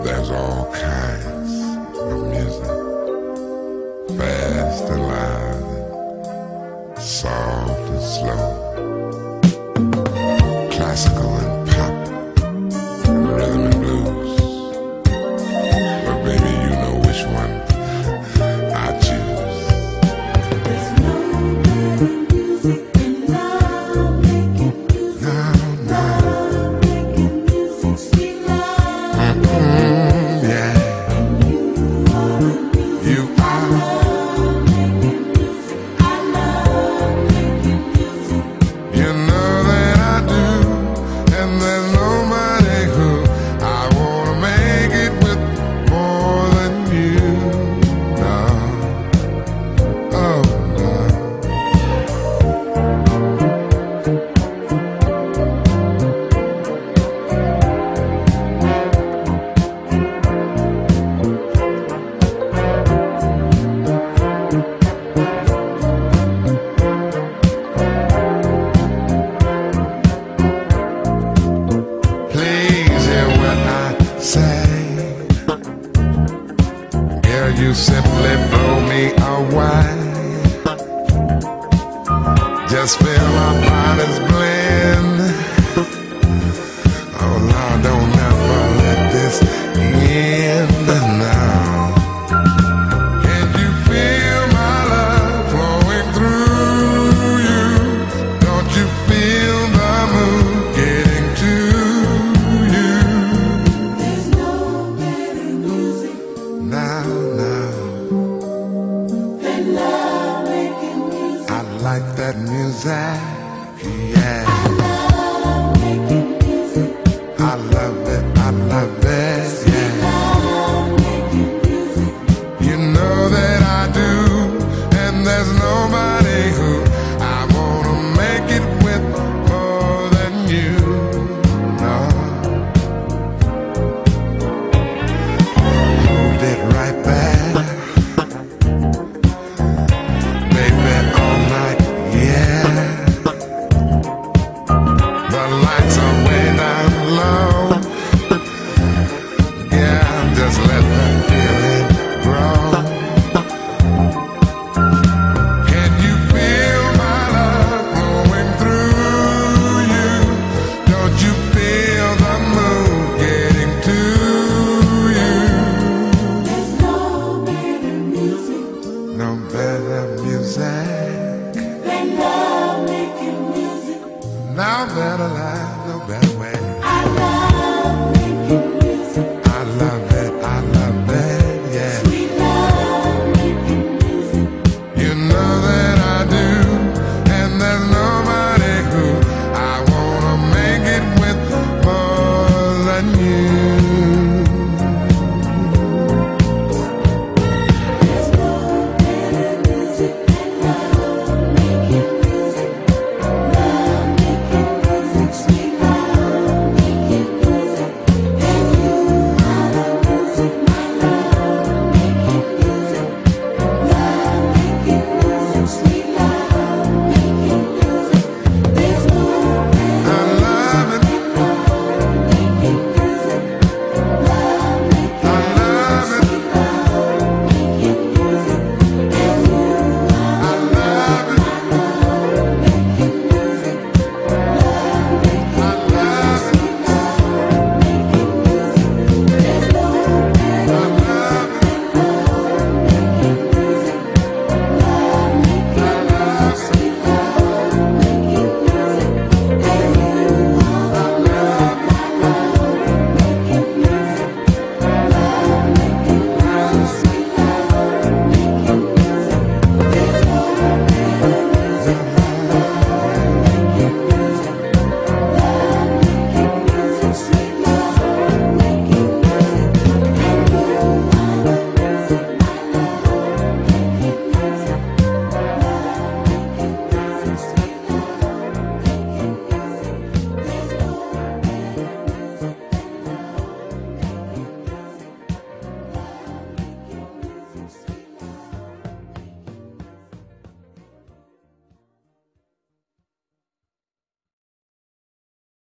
There's all kinds of music, fast and loud, soft and slow, classical and you simply blow me away. Just feel our bodies blend. like that music, yeah. I love making music. I love it, I love yeah. Sweet love making music. You know that I do, and there's nobody who I wanna make it with more than you.